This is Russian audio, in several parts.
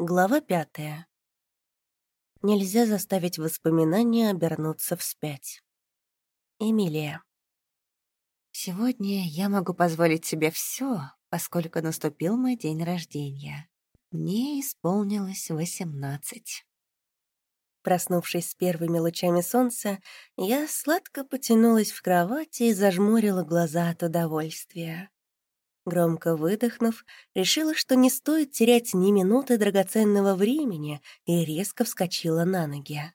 Глава пятая. Нельзя заставить воспоминания обернуться вспять. Эмилия. Сегодня я могу позволить себе все, поскольку наступил мой день рождения. Мне исполнилось восемнадцать. Проснувшись с первыми лучами солнца, я сладко потянулась в кровати и зажмурила глаза от удовольствия. Громко выдохнув, решила, что не стоит терять ни минуты драгоценного времени, и резко вскочила на ноги.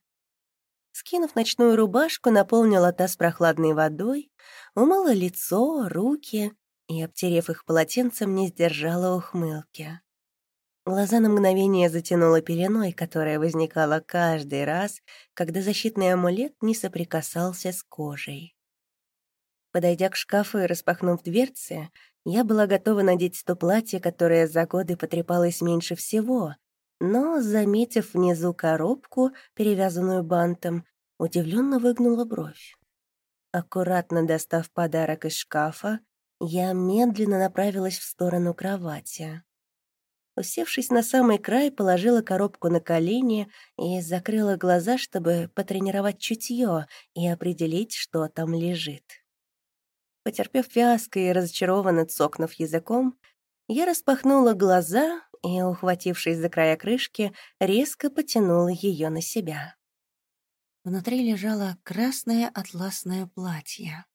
Скинув ночную рубашку, наполнила таз прохладной водой, умыла лицо, руки и, обтерев их полотенцем, не сдержала ухмылки. Глаза на мгновение затянула пеленой, которая возникала каждый раз, когда защитный амулет не соприкасался с кожей. Подойдя к шкафу и распахнув дверцы, я была готова надеть то платье, которое за годы потрепалось меньше всего, но, заметив внизу коробку, перевязанную бантом, удивленно выгнула бровь. Аккуратно достав подарок из шкафа, я медленно направилась в сторону кровати. Усевшись на самый край, положила коробку на колени и закрыла глаза, чтобы потренировать чутье и определить, что там лежит. Потерпев фиаско и разочарованно цокнув языком, я распахнула глаза и, ухватившись за края крышки, резко потянула ее на себя. Внутри лежало красное атласное платье.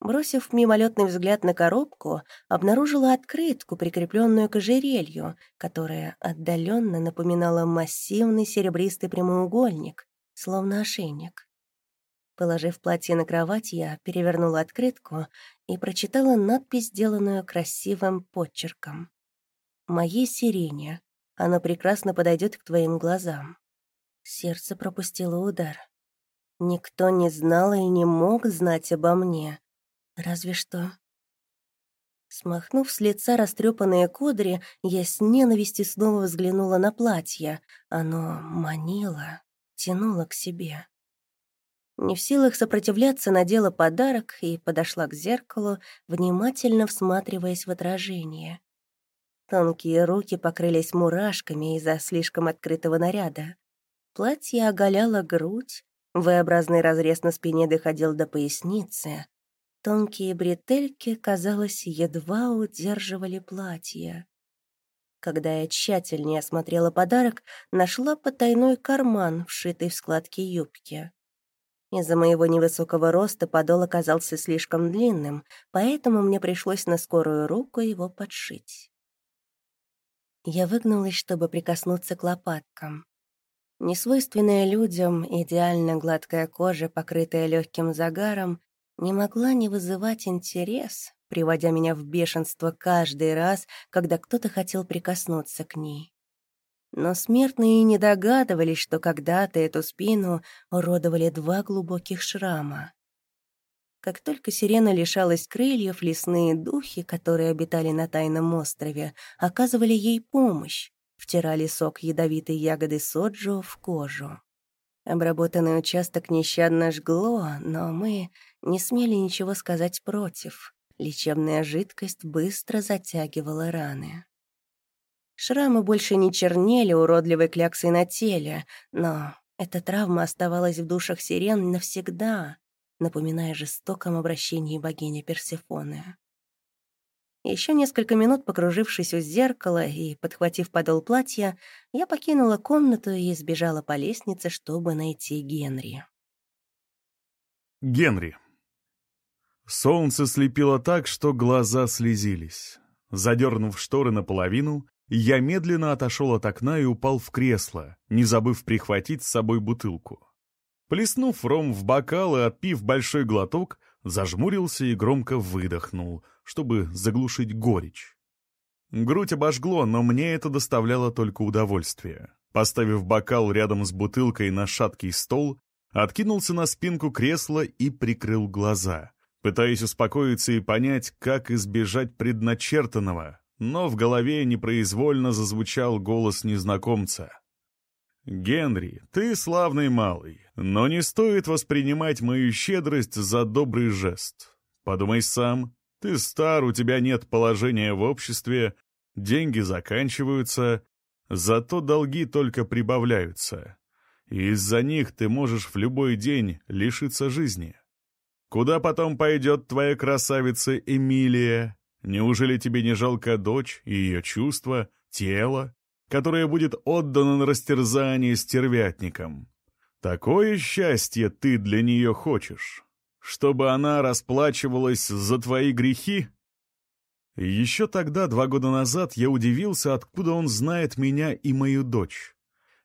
Бросив мимолетный взгляд на коробку, обнаружила открытку, прикрепленную к ожерелью, которая отдаленно напоминала массивный серебристый прямоугольник, словно ошейник. Положив платье на кровать, я перевернула открытку и прочитала надпись, сделанную красивым подчерком. «Моей сирене. Она прекрасно подойдет к твоим глазам». Сердце пропустило удар. Никто не знал и не мог знать обо мне. Разве что... Смахнув с лица растрепанные кудри, я с ненавистью снова взглянула на платье. Оно манило, тянуло к себе. Не в силах сопротивляться, надела подарок и подошла к зеркалу, внимательно всматриваясь в отражение. Тонкие руки покрылись мурашками из-за слишком открытого наряда. Платье оголяло грудь, V-образный разрез на спине доходил до поясницы. Тонкие бретельки, казалось, едва удерживали платье. Когда я тщательнее осмотрела подарок, нашла потайной карман, вшитый в складки юбки. Из-за моего невысокого роста подол оказался слишком длинным, поэтому мне пришлось на скорую руку его подшить. Я выгнулась, чтобы прикоснуться к лопаткам. Несвойственная людям идеально гладкая кожа, покрытая легким загаром, не могла не вызывать интерес, приводя меня в бешенство каждый раз, когда кто-то хотел прикоснуться к ней. Но смертные не догадывались, что когда-то эту спину уродовали два глубоких шрама. Как только сирена лишалась крыльев, лесные духи, которые обитали на тайном острове, оказывали ей помощь, втирали сок ядовитой ягоды соджу в кожу. Обработанный участок нещадно жгло, но мы не смели ничего сказать против. Лечебная жидкость быстро затягивала раны. Шрамы больше не чернели уродливой кляксой на теле, но эта травма оставалась в душах сирен навсегда, напоминая жестоком обращении богини Персефоны. Еще несколько минут покружившись у зеркала и подхватив подол платья, я покинула комнату и сбежала по лестнице, чтобы найти Генри. Генри. Солнце слепило так, что глаза слезились. Задернув шторы наполовину, я медленно отошел от окна и упал в кресло, не забыв прихватить с собой бутылку. Плеснув ром в бокал и отпив большой глоток, зажмурился и громко выдохнул, чтобы заглушить горечь. Грудь обожгло, но мне это доставляло только удовольствие. Поставив бокал рядом с бутылкой на шаткий стол, откинулся на спинку кресла и прикрыл глаза, пытаясь успокоиться и понять, как избежать предначертанного, но в голове непроизвольно зазвучал голос незнакомца. «Генри, ты славный малый, но не стоит воспринимать мою щедрость за добрый жест. Подумай сам, ты стар, у тебя нет положения в обществе, деньги заканчиваются, Зато долги только прибавляются. И из-за них ты можешь в любой день лишиться жизни. Куда потом пойдет твоя красавица Эмилия? Неужели тебе не жалко дочь и ее чувства, тело, которое будет отдано на растерзание стервятникам? Такое счастье ты для нее хочешь? Чтобы она расплачивалась за твои грехи? Еще тогда, два года назад, я удивился, откуда он знает меня и мою дочь.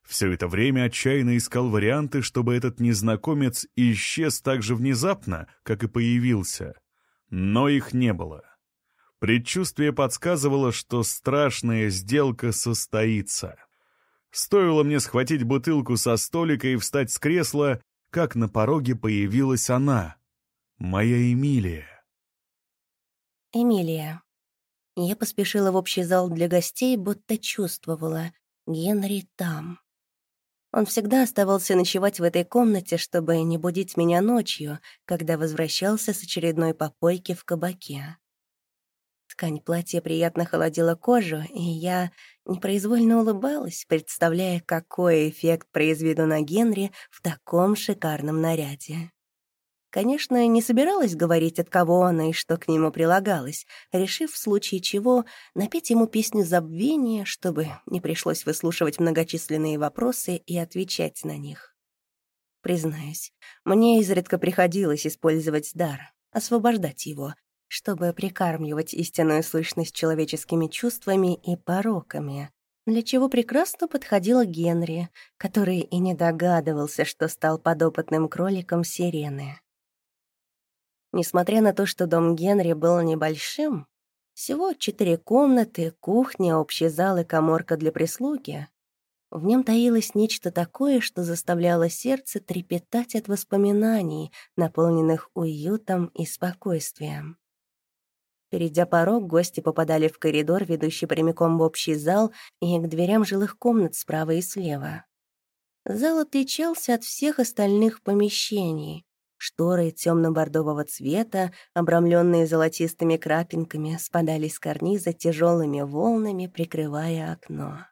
Все это время отчаянно искал варианты, чтобы этот незнакомец исчез так же внезапно, как и появился. Но их не было. Предчувствие подсказывало, что страшная сделка состоится. Стоило мне схватить бутылку со столика и встать с кресла, как на пороге появилась она, моя Эмилия. Эмилия. Я поспешила в общий зал для гостей, будто чувствовала. Генри там. Он всегда оставался ночевать в этой комнате, чтобы не будить меня ночью, когда возвращался с очередной попойки в кабаке. Ткань платья приятно холодила кожу, и я непроизвольно улыбалась, представляя, какой эффект произведу на Генри в таком шикарном наряде. Конечно, не собиралась говорить, от кого она и что к нему прилагалось, решив в случае чего напеть ему песню забвения, чтобы не пришлось выслушивать многочисленные вопросы и отвечать на них. Признаюсь, мне изредка приходилось использовать дар, освобождать его, чтобы прикармливать истинную сущность человеческими чувствами и пороками, для чего прекрасно подходила Генри, который и не догадывался, что стал подопытным кроликом сирены. Несмотря на то, что дом Генри был небольшим, всего четыре комнаты, кухня, общий зал и коморка для прислуги, в нем таилось нечто такое, что заставляло сердце трепетать от воспоминаний, наполненных уютом и спокойствием. Перейдя порог, гости попадали в коридор, ведущий прямиком в общий зал и к дверям жилых комнат справа и слева. Зал отличался от всех остальных помещений. Шторы темно-бордового цвета, обрамленные золотистыми крапинками, спадали с карниза тяжелыми волнами, прикрывая окно.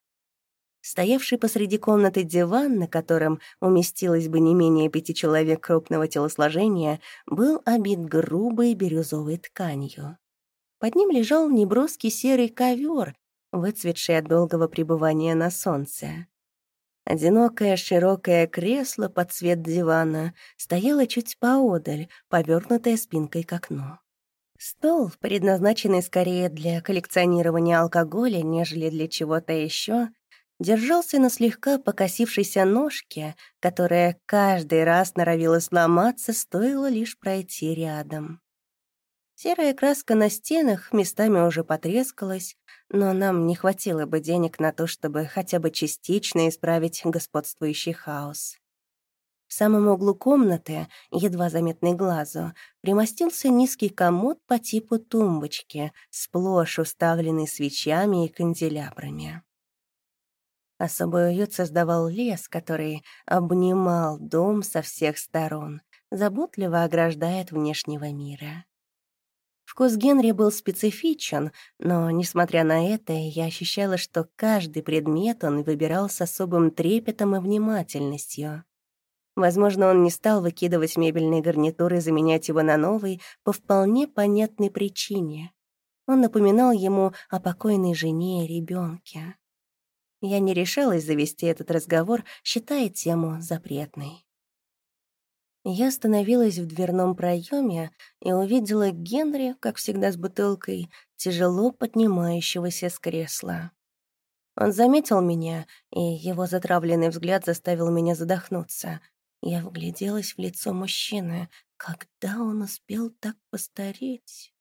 Стоявший посреди комнаты диван, на котором уместилось бы не менее пяти человек крупного телосложения, был обит грубой бирюзовой тканью. Под ним лежал неброский серый ковер, выцветший от долгого пребывания на солнце. Одинокое широкое кресло под цвет дивана стояло чуть поодаль, повернутое спинкой к окну. Стол, предназначенный скорее для коллекционирования алкоголя, нежели для чего-то еще, держался на слегка покосившейся ножке, которая каждый раз норовила сломаться, стоило лишь пройти рядом. Серая краска на стенах местами уже потрескалась, но нам не хватило бы денег на то, чтобы хотя бы частично исправить господствующий хаос. В самом углу комнаты, едва заметный глазу, примостился низкий комод по типу тумбочки, сплошь уставленный свечами и канделябрами. Особый уют создавал лес, который обнимал дом со всех сторон, заботливо ограждая от внешнего мира. Вкус Генри был специфичен, но, несмотря на это, я ощущала, что каждый предмет он выбирал с особым трепетом и внимательностью. Возможно, он не стал выкидывать мебельные гарнитуры и заменять его на новый по вполне понятной причине. Он напоминал ему о покойной жене и ребенке. Я не решалась завести этот разговор, считая тему запретной. Я остановилась в дверном проеме и увидела Генри, как всегда с бутылкой, тяжело поднимающегося с кресла. Он заметил меня, и его затравленный взгляд заставил меня задохнуться. Я вгляделась в лицо мужчины. Когда он успел так постареть?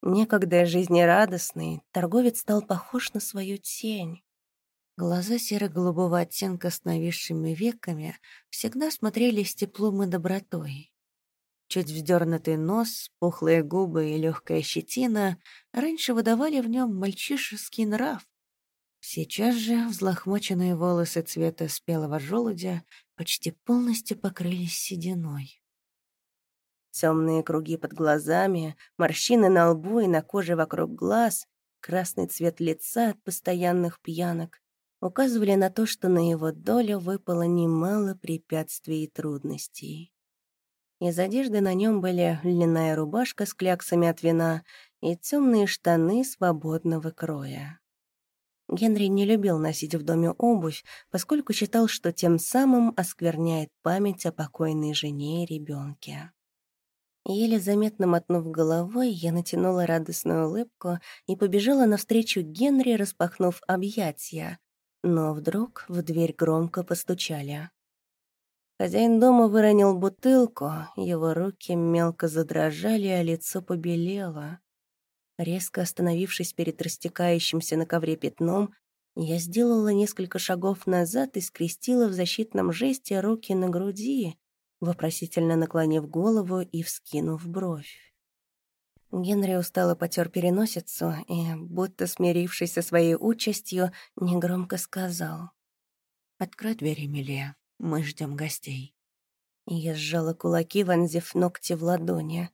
Некогда жизнерадостный, торговец стал похож на свою тень. Глаза серо-голубого оттенка с нависшими веками всегда смотрели с теплом и добротой. Чуть вздернутый нос, пухлые губы и легкая щетина раньше выдавали в нем мальчишеский нрав. Сейчас же взлохмоченные волосы цвета спелого желудя почти полностью покрылись сединой. Темные круги под глазами, морщины на лбу и на коже вокруг глаз, красный цвет лица от постоянных пьянок, указывали на то, что на его долю выпало немало препятствий и трудностей. Из одежды на нем были льняная рубашка с кляксами от вина и темные штаны свободного кроя. Генри не любил носить в доме обувь, поскольку считал, что тем самым оскверняет память о покойной жене и ребенке. Еле заметно мотнув головой, я натянула радостную улыбку и побежала навстречу Генри, распахнув объятия. Но вдруг в дверь громко постучали. Хозяин дома выронил бутылку, его руки мелко задрожали, а лицо побелело. Резко остановившись перед растекающимся на ковре пятном, я сделала несколько шагов назад и скрестила в защитном жесте руки на груди, вопросительно наклонив голову и вскинув бровь. Генри устало потер переносицу и, будто смирившись со своей участью, негромко сказал. «Открой дверь, Эмилия, мы ждем гостей». Я сжала кулаки, вонзив ногти в ладони.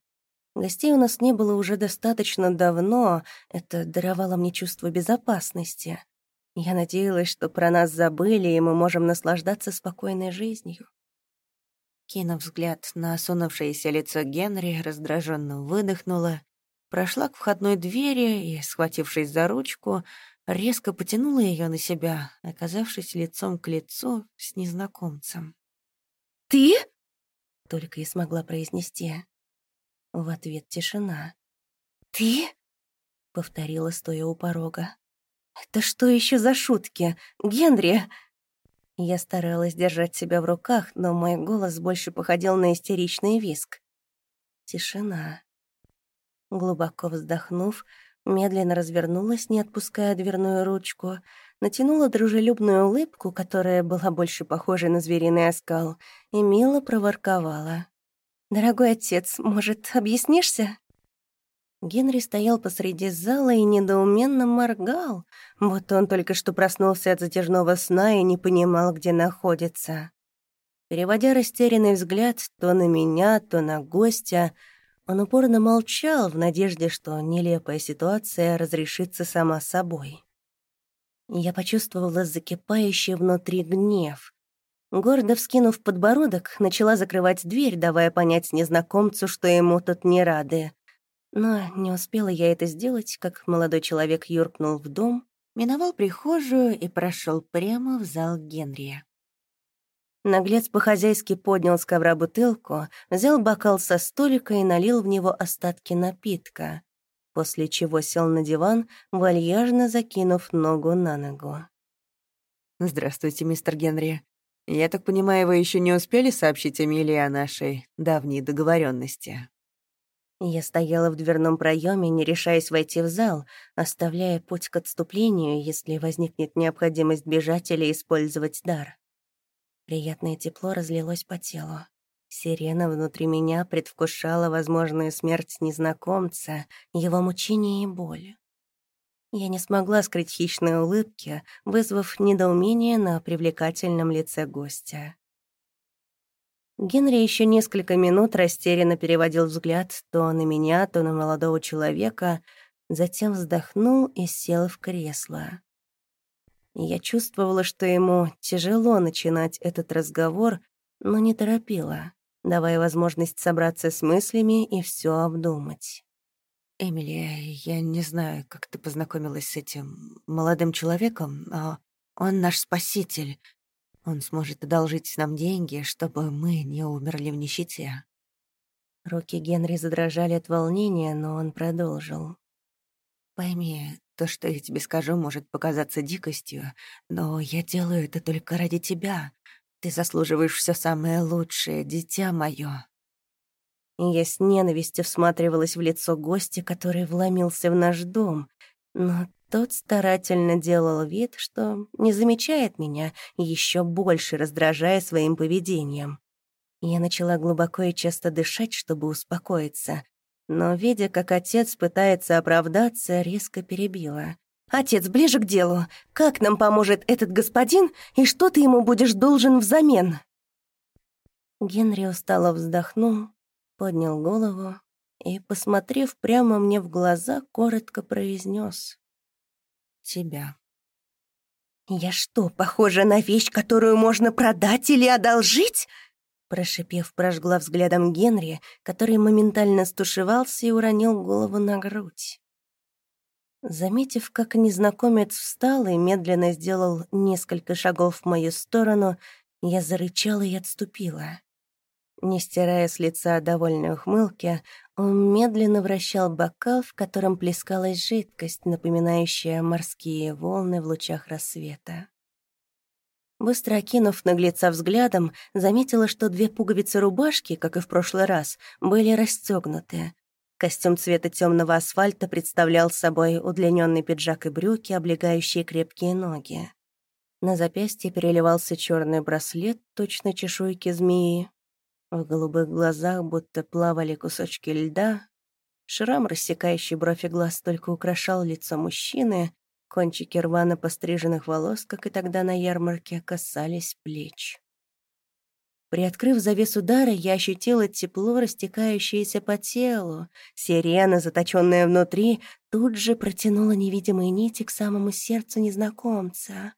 Гостей у нас не было уже достаточно давно, это даровало мне чувство безопасности. Я надеялась, что про нас забыли, и мы можем наслаждаться спокойной жизнью. Кинув взгляд на осунувшееся лицо Генри, раздраженно выдохнула, прошла к входной двери и, схватившись за ручку, резко потянула ее на себя, оказавшись лицом к лицу с незнакомцем. «Ты?» — только и смогла произнести. В ответ тишина. «Ты?» — повторила, стоя у порога. «Это что еще за шутки? Генри!» Я старалась держать себя в руках, но мой голос больше походил на истеричный виск. Тишина. Глубоко вздохнув, медленно развернулась, не отпуская дверную ручку, натянула дружелюбную улыбку, которая была больше похожа на звериный оскал, и мило проворковала. «Дорогой отец, может, объяснишься?» Генри стоял посреди зала и недоуменно моргал, будто он только что проснулся от затяжного сна и не понимал, где находится. Переводя растерянный взгляд то на меня, то на гостя, он упорно молчал в надежде, что нелепая ситуация разрешится сама собой. Я почувствовала закипающий внутри гнев. Гордо вскинув подбородок, начала закрывать дверь, давая понять незнакомцу, что ему тут не рады. Но не успела я это сделать, как молодой человек юркнул в дом, миновал прихожую и прошел прямо в зал Генрия. Наглец по-хозяйски поднял с ковра бутылку, взял бокал со столика и налил в него остатки напитка, после чего сел на диван, вальяжно закинув ногу на ногу. «Здравствуйте, мистер Генри. Я так понимаю, вы еще не успели сообщить Эмилии о нашей давней договоренности. Я стояла в дверном проеме, не решаясь войти в зал, оставляя путь к отступлению, если возникнет необходимость бежать или использовать дар. Приятное тепло разлилось по телу. Сирена внутри меня предвкушала возможную смерть незнакомца, его мучение и боль. Я не смогла скрыть хищные улыбки, вызвав недоумение на привлекательном лице гостя. Генри еще несколько минут растерянно переводил взгляд то на меня, то на молодого человека, затем вздохнул и сел в кресло. Я чувствовала, что ему тяжело начинать этот разговор, но не торопила, давая возможность собраться с мыслями и все обдумать. «Эмили, я не знаю, как ты познакомилась с этим молодым человеком, но он наш спаситель, он сможет одолжить нам деньги, чтобы мы не умерли в нищете». Руки Генри задрожали от волнения, но он продолжил. «Пойми, то, что я тебе скажу, может показаться дикостью, но я делаю это только ради тебя. Ты заслуживаешь все самое лучшее, дитя мое. Я с ненавистью всматривалась в лицо гостя, который вломился в наш дом, но тот старательно делал вид, что не замечает меня, еще больше раздражая своим поведением. Я начала глубоко и часто дышать, чтобы успокоиться, но, видя, как отец пытается оправдаться, резко перебила. «Отец, ближе к делу. Как нам поможет этот господин, и что ты ему будешь должен взамен?» Генри устало вздохнул, поднял голову и, посмотрев прямо мне в глаза, коротко произнес: тебя. «Я что, похожа на вещь, которую можно продать или одолжить?» Прошипев, прожгла взглядом Генри, который моментально стушевался и уронил голову на грудь. Заметив, как незнакомец встал и медленно сделал несколько шагов в мою сторону, я зарычала и отступила. Не стирая с лица довольной ухмылки, он медленно вращал бокал, в котором плескалась жидкость, напоминающая морские волны в лучах рассвета. Быстро окинув наглеца взглядом, заметила, что две пуговицы рубашки, как и в прошлый раз, были расстегнуты. Костюм цвета темного асфальта представлял собой удлиненный пиджак и брюки, облегающие крепкие ноги. На запястье переливался черный браслет, точно чешуйки змеи. В голубых глазах будто плавали кусочки льда. Шрам, рассекающий бровь и глаз, только украшал лицо мужчины. Кончики рвано постриженных волос, как и тогда на ярмарке, касались плеч. Приоткрыв завесу дара, я ощутила тепло, растекающееся по телу. Сирена, заточенная внутри, тут же протянула невидимые нити к самому сердцу незнакомца.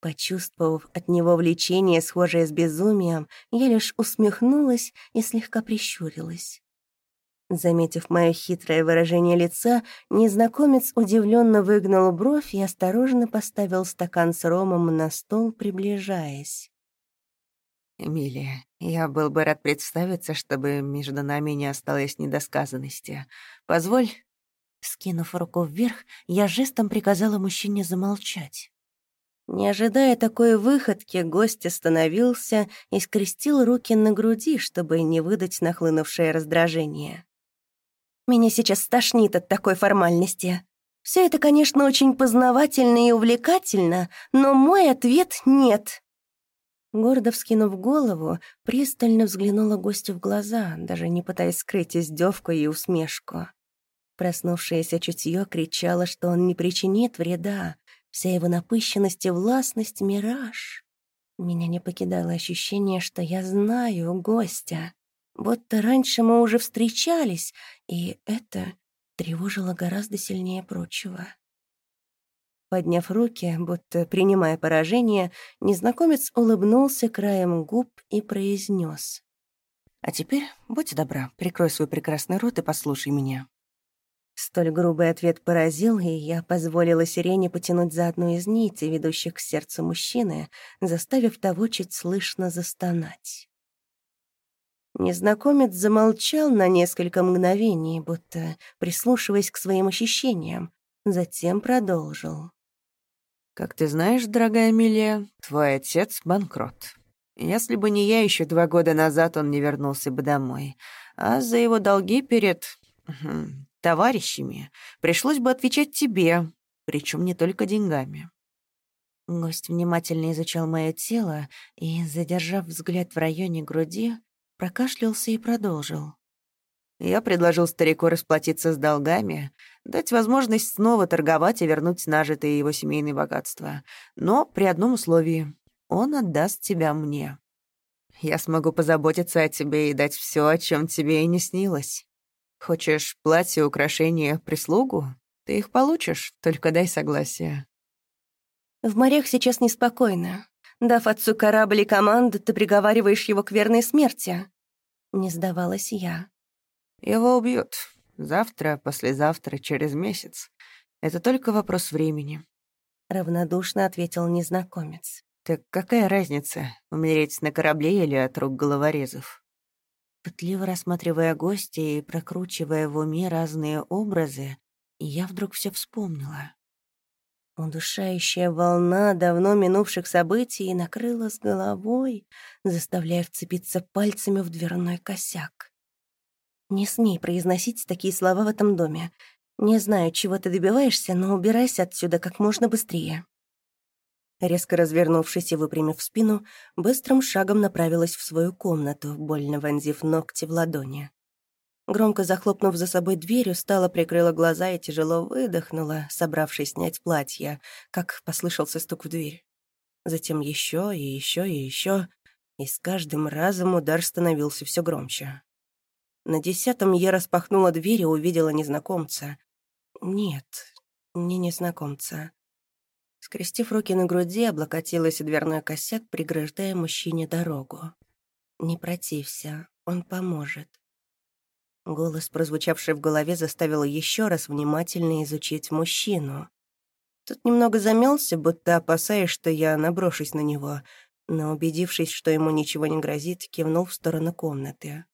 Почувствовав от него влечение, схожее с безумием, я лишь усмехнулась и слегка прищурилась. Заметив мое хитрое выражение лица, незнакомец удивленно выгнал бровь и осторожно поставил стакан с ромом на стол, приближаясь. «Эмилия, я был бы рад представиться, чтобы между нами не осталось недосказанности. Позволь...» Скинув руку вверх, я жестом приказала мужчине замолчать. Не ожидая такой выходки, гость остановился и скрестил руки на груди, чтобы не выдать нахлынувшее раздражение. «Меня сейчас стошнит от такой формальности. Все это, конечно, очень познавательно и увлекательно, но мой ответ — нет». Гордо вскинув голову, пристально взглянула гостю в глаза, даже не пытаясь скрыть издевку и усмешку. Проснувшееся чутье кричало, что он не причинит вреда, вся его напыщенность и властность — мираж. Меня не покидало ощущение, что я знаю гостя. Будто раньше мы уже встречались, и это тревожило гораздо сильнее прочего. Подняв руки, будто принимая поражение, незнакомец улыбнулся краем губ и произнес: «А теперь, будь добра, прикрой свой прекрасный рот и послушай меня». Столь грубый ответ поразил, и я позволила сирене потянуть за одну из нитей, ведущих к сердцу мужчины, заставив того чуть слышно застонать. Незнакомец замолчал на несколько мгновений, будто прислушиваясь к своим ощущениям, затем продолжил. Как ты знаешь, дорогая Эмилия, твой отец — банкрот. Если бы не я, еще два года назад он не вернулся бы домой. А за его долги перед... товарищами пришлось бы отвечать тебе, причем не только деньгами. Гость внимательно изучал мое тело и, задержав взгляд в районе груди, прокашлялся и продолжил. Я предложил старику расплатиться с долгами, дать возможность снова торговать и вернуть нажитые его семейные богатства. Но при одном условии — он отдаст тебя мне. Я смогу позаботиться о тебе и дать все, о чем тебе и не снилось. Хочешь платье, украшения, прислугу? Ты их получишь, только дай согласие. В морях сейчас неспокойно. Дав отцу корабль и команду, ты приговариваешь его к верной смерти. Не сдавалась я. Его убьют. Завтра, послезавтра, через месяц. Это только вопрос времени. Равнодушно ответил незнакомец. Так какая разница, умереть на корабле или от рук головорезов? Пытливо рассматривая гостя и прокручивая в уме разные образы, я вдруг все вспомнила. Удушающая волна давно минувших событий накрыла с головой, заставляя вцепиться пальцами в дверной косяк. Не смей произносить такие слова в этом доме. Не знаю, чего ты добиваешься, но убирайся отсюда как можно быстрее». Резко развернувшись и выпрямив спину, быстрым шагом направилась в свою комнату, больно вонзив ногти в ладони. Громко захлопнув за собой дверь, устало прикрыла глаза и тяжело выдохнула, собравшись снять платье, как послышался стук в дверь. Затем еще и еще и еще, и с каждым разом удар становился все громче. На десятом я распахнула дверь и увидела незнакомца. Нет, не незнакомца. Скрестив руки на груди, облокотилась дверной косяк, преграждая мужчине дорогу. «Не протився, он поможет». Голос, прозвучавший в голове, заставил еще раз внимательно изучить мужчину. Тут немного замялся, будто опасаясь, что я наброшусь на него, но, убедившись, что ему ничего не грозит, кивнул в сторону комнаты.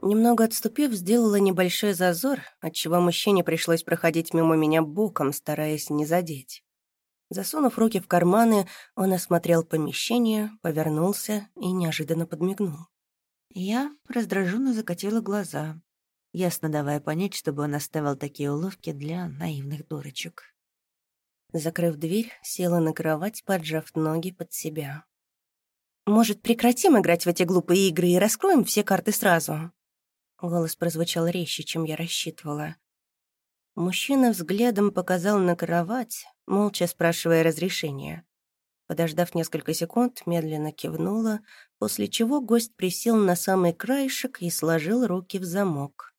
Немного отступив, сделала небольшой зазор, отчего мужчине пришлось проходить мимо меня боком, стараясь не задеть. Засунув руки в карманы, он осмотрел помещение, повернулся и неожиданно подмигнул. Я раздраженно закатила глаза, ясно давая понять, чтобы он оставил такие уловки для наивных дурочек. Закрыв дверь, села на кровать, поджав ноги под себя. «Может, прекратим играть в эти глупые игры и раскроем все карты сразу?» Голос прозвучал резче, чем я рассчитывала. Мужчина взглядом показал на кровать, молча спрашивая разрешения. Подождав несколько секунд, медленно кивнула, после чего гость присел на самый краешек и сложил руки в замок.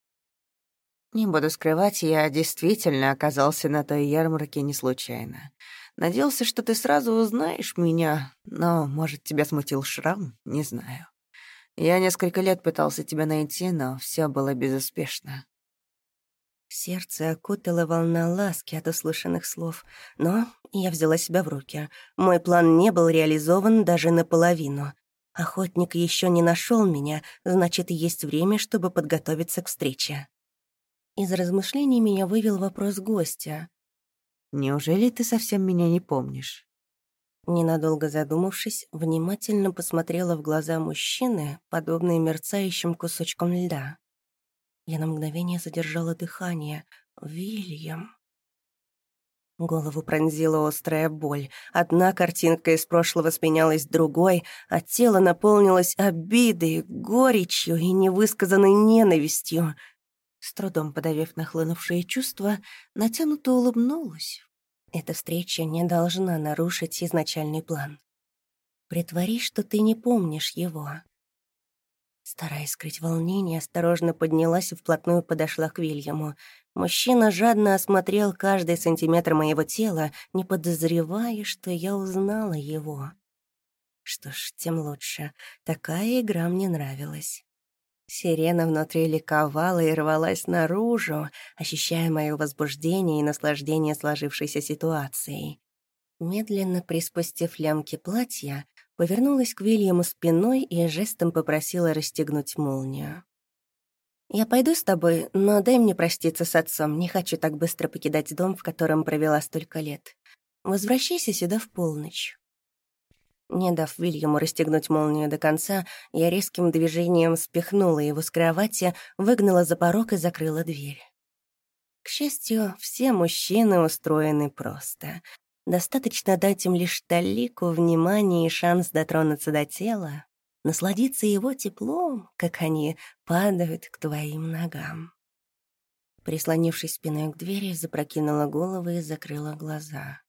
Не буду скрывать, я действительно оказался на той ярмарке не случайно. Надеялся, что ты сразу узнаешь меня, но, может, тебя смутил шрам, не знаю. Я несколько лет пытался тебя найти, но все было безуспешно. Сердце окутало волна ласки от услышанных слов, но я взяла себя в руки. Мой план не был реализован даже наполовину. Охотник еще не нашел меня, значит, есть время, чтобы подготовиться к встрече. Из размышлений меня вывел вопрос гостя. «Неужели ты совсем меня не помнишь?» Ненадолго задумавшись, внимательно посмотрела в глаза мужчины, подобные мерцающим кусочкам льда. Я на мгновение задержала дыхание. «Вильям...» Голову пронзила острая боль. Одна картинка из прошлого сменялась другой, а тело наполнилось обидой, горечью и невысказанной ненавистью — с трудом подавив нахлынувшие чувства, натянуто улыбнулась. Эта встреча не должна нарушить изначальный план. Притворись, что ты не помнишь его. Стараясь скрыть волнение, осторожно поднялась и вплотную подошла к Вильяму. Мужчина жадно осмотрел каждый сантиметр моего тела, не подозревая, что я узнала его. Что ж, тем лучше. Такая игра мне нравилась. Сирена внутри ликовала и рвалась наружу, ощущая мое возбуждение и наслаждение сложившейся ситуацией. Медленно приспустив лямки платья, повернулась к Вильяму спиной и жестом попросила расстегнуть молнию. «Я пойду с тобой, но дай мне проститься с отцом. Не хочу так быстро покидать дом, в котором провела столько лет. Возвращайся сюда в полночь». Не дав Вильяму расстегнуть молнию до конца, я резким движением спихнула его с кровати, выгнала за порог и закрыла дверь. К счастью, все мужчины устроены просто. Достаточно дать им лишь талику внимания и шанс дотронуться до тела, насладиться его теплом, как они падают к твоим ногам. Прислонившись спиной к двери, запрокинула голову и закрыла глаза.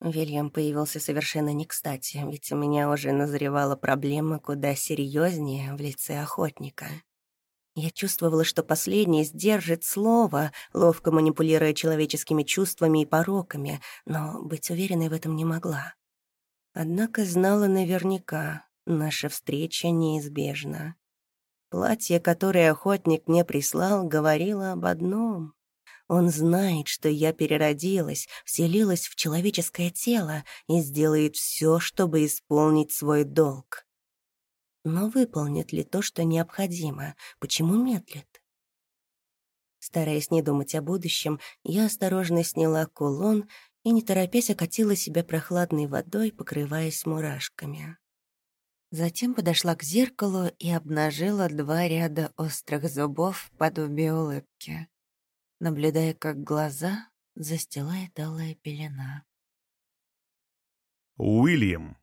Вильям появился совершенно не кстати, ведь у меня уже назревала проблема куда серьезнее в лице охотника. Я чувствовала, что последний сдержит слово, ловко манипулируя человеческими чувствами и пороками, но быть уверенной в этом не могла. Однако знала наверняка, наша встреча неизбежна. Платье, которое охотник мне прислал, говорило об одном. Он знает, что я переродилась, вселилась в человеческое тело и сделает все, чтобы исполнить свой долг. Но выполнит ли то, что необходимо? Почему медлит? Стараясь не думать о будущем, я осторожно сняла кулон и, не торопясь, окатила себя прохладной водой, покрываясь мурашками. Затем подошла к зеркалу и обнажила два ряда острых зубов в подобие улыбки наблюдая, как глаза застилает алая пелена. Уильям.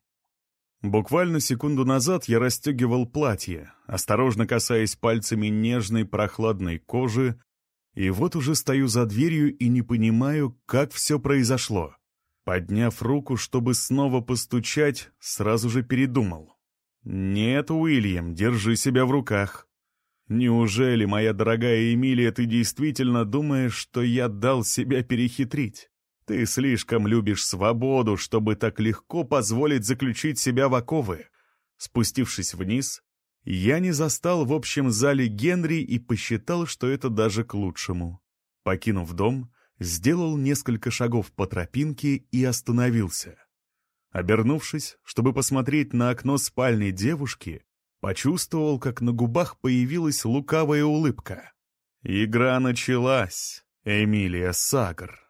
Буквально секунду назад я расстегивал платье, осторожно касаясь пальцами нежной прохладной кожи, и вот уже стою за дверью и не понимаю, как все произошло. Подняв руку, чтобы снова постучать, сразу же передумал. «Нет, Уильям, держи себя в руках. Неужели, моя дорогая Эмилия, ты действительно думаешь, что я дал себя перехитрить? Ты слишком любишь свободу, чтобы так легко позволить заключить себя в оковы. Спустившись вниз, я не застал в общем зале Генри и посчитал, что это даже к лучшему. Покинув дом, сделал несколько шагов по тропинке и остановился. Обернувшись, чтобы посмотреть на окно спальни девушки, почувствовал, как на губах появилась лукавая улыбка. Игра началась, Эмилия Сагр.